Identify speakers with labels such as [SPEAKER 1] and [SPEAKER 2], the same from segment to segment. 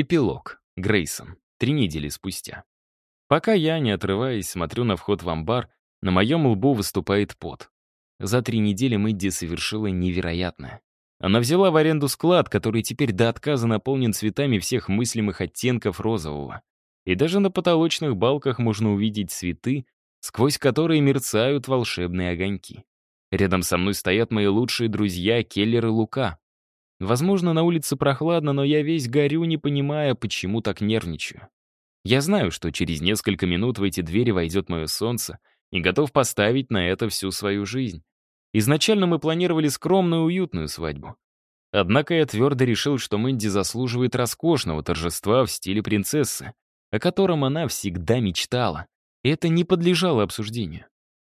[SPEAKER 1] Эпилог. Грейсон. Три недели спустя. Пока я, не отрываясь, смотрю на вход в амбар, на моем лбу выступает пот. За три недели Мэдди совершила невероятное. Она взяла в аренду склад, который теперь до отказа наполнен цветами всех мыслимых оттенков розового. И даже на потолочных балках можно увидеть цветы, сквозь которые мерцают волшебные огоньки. Рядом со мной стоят мои лучшие друзья Келлер и Лука. Возможно, на улице прохладно, но я весь горю, не понимая, почему так нервничаю. Я знаю, что через несколько минут в эти двери войдет мое солнце, и готов поставить на это всю свою жизнь. Изначально мы планировали скромную, уютную свадьбу. Однако я твердо решил, что Мэнди заслуживает роскошного торжества в стиле принцессы, о котором она всегда мечтала. Это не подлежало обсуждению.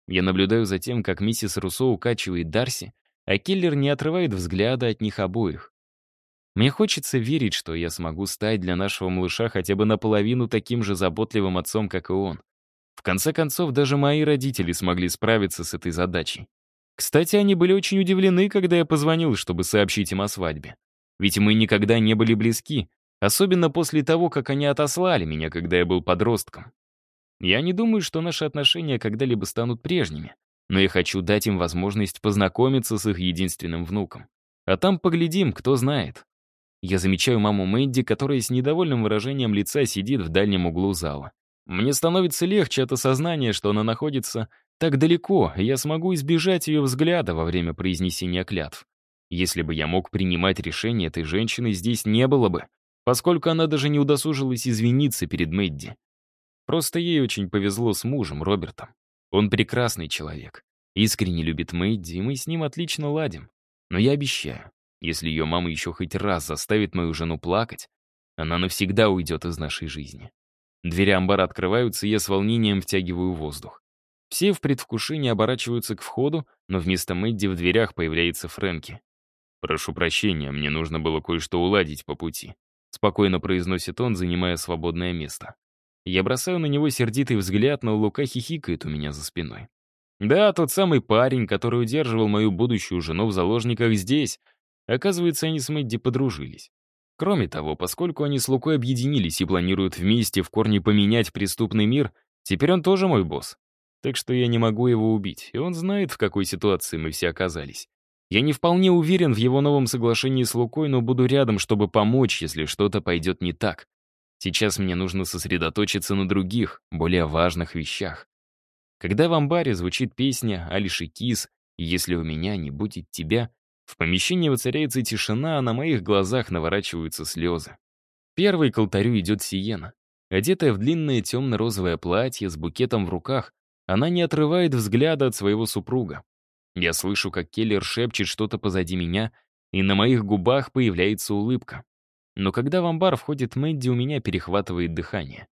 [SPEAKER 1] Я наблюдаю за тем, как миссис Руссо укачивает Дарси, а киллер не отрывает взгляда от них обоих. Мне хочется верить, что я смогу стать для нашего малыша хотя бы наполовину таким же заботливым отцом, как и он. В конце концов, даже мои родители смогли справиться с этой задачей. Кстати, они были очень удивлены, когда я позвонил, чтобы сообщить им о свадьбе. Ведь мы никогда не были близки, особенно после того, как они отослали меня, когда я был подростком. Я не думаю, что наши отношения когда-либо станут прежними но я хочу дать им возможность познакомиться с их единственным внуком. А там поглядим, кто знает. Я замечаю маму Мэдди, которая с недовольным выражением лица сидит в дальнем углу зала. Мне становится легче от осознания, что она находится так далеко, и я смогу избежать ее взгляда во время произнесения клятв. Если бы я мог принимать решение, этой женщины здесь не было бы, поскольку она даже не удосужилась извиниться перед Мэдди. Просто ей очень повезло с мужем, Робертом. Он прекрасный человек, искренне любит Мэдди, и мы с ним отлично ладим. Но я обещаю, если ее мама еще хоть раз заставит мою жену плакать, она навсегда уйдет из нашей жизни. Двери амбара открываются, и я с волнением втягиваю воздух. Все в предвкушении оборачиваются к входу, но вместо Мэдди в дверях появляется Фрэнки. «Прошу прощения, мне нужно было кое-что уладить по пути», спокойно произносит он, занимая свободное место. Я бросаю на него сердитый взгляд, но Лука хихикает у меня за спиной. Да, тот самый парень, который удерживал мою будущую жену в заложниках здесь. Оказывается, они с Мэдди подружились. Кроме того, поскольку они с Лукой объединились и планируют вместе в корне поменять преступный мир, теперь он тоже мой босс. Так что я не могу его убить, и он знает, в какой ситуации мы все оказались. Я не вполне уверен в его новом соглашении с Лукой, но буду рядом, чтобы помочь, если что-то пойдет не так. Сейчас мне нужно сосредоточиться на других, более важных вещах. Когда в амбаре звучит песня Алиши Кис «Если у меня не будет тебя», в помещении воцаряется тишина, а на моих глазах наворачиваются слезы. Первой к алтарю идет Сиена. Одетая в длинное темно-розовое платье с букетом в руках, она не отрывает взгляда от своего супруга. Я слышу, как Келлер шепчет что-то позади меня, и на моих губах появляется улыбка. Но когда в амбар входит Мэдди, у меня перехватывает дыхание.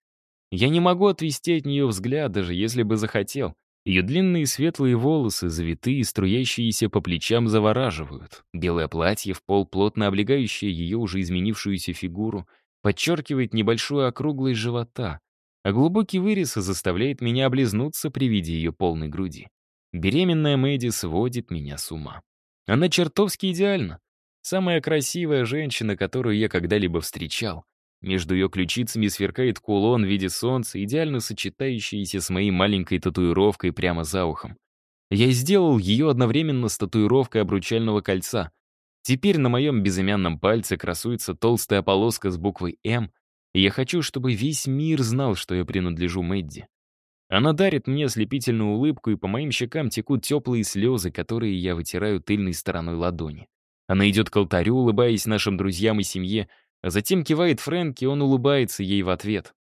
[SPEAKER 1] Я не могу отвести от нее взгляд, даже если бы захотел. Ее длинные светлые волосы, завитые, струящиеся по плечам, завораживают. Белое платье в пол, плотно облегающее ее уже изменившуюся фигуру, подчеркивает небольшую округлость живота, а глубокий вырез заставляет меня облизнуться при виде ее полной груди. Беременная Мэдди сводит меня с ума. Она чертовски идеальна. Самая красивая женщина, которую я когда-либо встречал. Между ее ключицами сверкает кулон в виде солнца, идеально сочетающийся с моей маленькой татуировкой прямо за ухом. Я сделал ее одновременно с татуировкой обручального кольца. Теперь на моем безымянном пальце красуется толстая полоска с буквой «М», и я хочу, чтобы весь мир знал, что я принадлежу Мэдди. Она дарит мне ослепительную улыбку, и по моим щекам текут теплые слезы, которые я вытираю тыльной стороной ладони. Она идет к алтарю, улыбаясь нашим друзьям и семье, а затем кивает Фрэнки, он улыбается ей в ответ.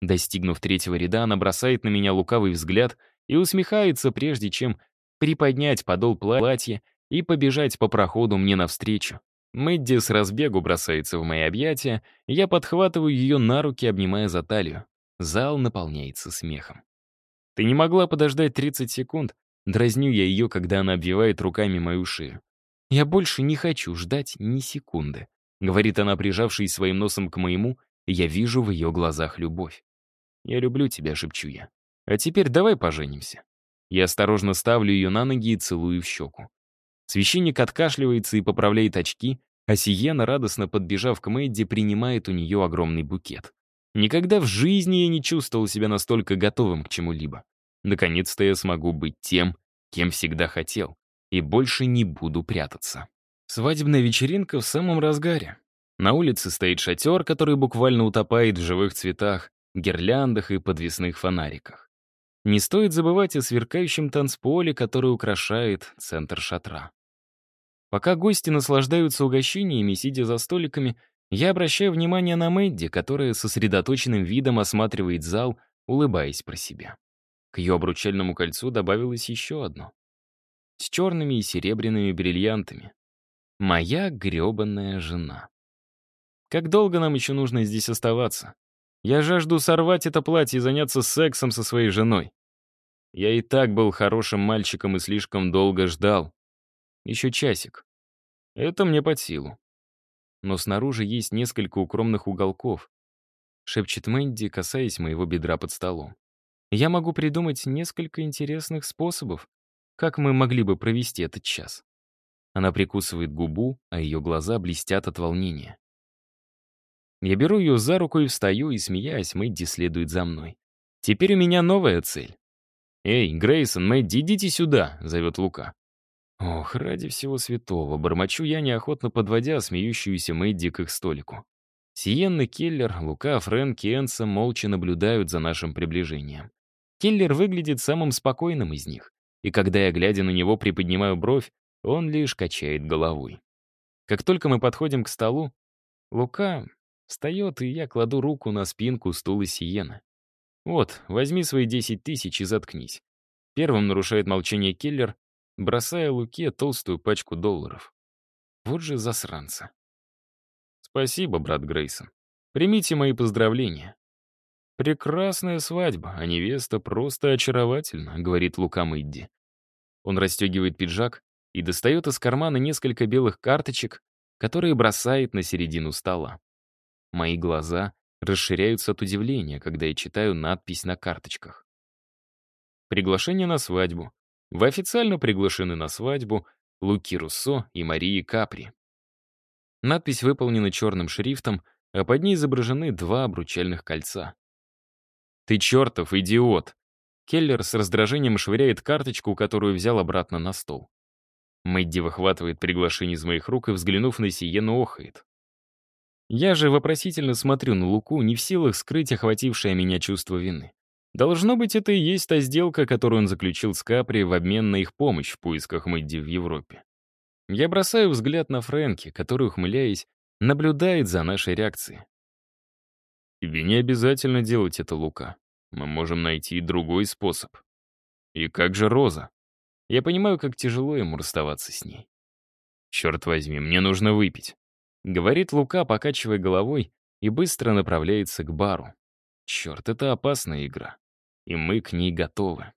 [SPEAKER 1] Достигнув третьего ряда, она бросает на меня лукавый взгляд и усмехается, прежде чем приподнять подол платья и побежать по проходу мне навстречу. Мэдди с разбегу бросается в мои объятия, я подхватываю ее на руки, обнимая за талию. Зал наполняется смехом. «Ты не могла подождать 30 секунд?» Дразню я ее, когда она обвивает руками мою шею. «Я больше не хочу ждать ни секунды», — говорит она, прижавшись своим носом к моему, я вижу в ее глазах любовь. «Я люблю тебя», — шепчу я. «А теперь давай поженимся». Я осторожно ставлю ее на ноги и целую в щеку. Священник откашливается и поправляет очки, А Сиена, радостно подбежав к Мэдди, принимает у нее огромный букет. Никогда в жизни я не чувствовал себя настолько готовым к чему-либо. Наконец-то я смогу быть тем, кем всегда хотел, и больше не буду прятаться. Свадебная вечеринка в самом разгаре. На улице стоит шатер, который буквально утопает в живых цветах, гирляндах и подвесных фонариках. Не стоит забывать о сверкающем танцполе, который украшает центр шатра. Пока гости наслаждаются угощениями, сидя за столиками, я обращаю внимание на Мэдди, которая сосредоточенным видом осматривает зал, улыбаясь про себя. К ее обручальному кольцу добавилось еще одно. С черными и серебряными бриллиантами. Моя гребанная жена. Как долго нам еще нужно здесь оставаться? Я жажду сорвать это платье и заняться сексом со своей женой. Я и так был хорошим мальчиком и слишком долго ждал. Еще часик. Это мне под силу. Но снаружи есть несколько укромных уголков. Шепчет Мэнди, касаясь моего бедра под столом. Я могу придумать несколько интересных способов, как мы могли бы провести этот час. Она прикусывает губу, а ее глаза блестят от волнения. Я беру ее за руку и встаю, и, смеясь, Мэдди следует за мной. Теперь у меня новая цель. «Эй, Грейсон, Мэдди, идите сюда», — зовет Лука. Ох, ради всего святого, бормочу я, неохотно подводя смеющуюся Мэдди к их столику. Сиенна, Келлер, Лука, Фрэнк и Энса молча наблюдают за нашим приближением. Келлер выглядит самым спокойным из них, и когда я, глядя на него, приподнимаю бровь, он лишь качает головой. Как только мы подходим к столу, Лука встает, и я кладу руку на спинку стула Сиена. «Вот, возьми свои десять тысяч и заткнись». Первым нарушает молчание Келлер, бросая Луке толстую пачку долларов. Вот же засранца. «Спасибо, брат Грейсон. Примите мои поздравления. «Прекрасная свадьба, а невеста просто очаровательна», — говорит Лука Мэдди. Он расстегивает пиджак и достает из кармана несколько белых карточек, которые бросает на середину стола. Мои глаза расширяются от удивления, когда я читаю надпись на карточках. Приглашение на свадьбу. Вы официально приглашены на свадьбу Луки Руссо и Марии Капри. Надпись выполнена черным шрифтом, а под ней изображены два обручальных кольца. «Ты чертов идиот!» Келлер с раздражением швыряет карточку, которую взял обратно на стол. Мэдди выхватывает приглашение из моих рук и, взглянув на Сиену, охает. Я же вопросительно смотрю на Луку, не в силах скрыть охватившее меня чувство вины. Должно быть, это и есть та сделка, которую он заключил с Капри в обмен на их помощь в поисках Мэдди в Европе. Я бросаю взгляд на Фрэнки, который, ухмыляясь, наблюдает за нашей реакцией. Тебе не обязательно делать это, Лука. Мы можем найти другой способ. И как же Роза? Я понимаю, как тяжело ему расставаться с ней. Черт возьми, мне нужно выпить. Говорит Лука, покачивая головой, и быстро направляется к бару. Черт, это опасная игра. И мы к ней готовы.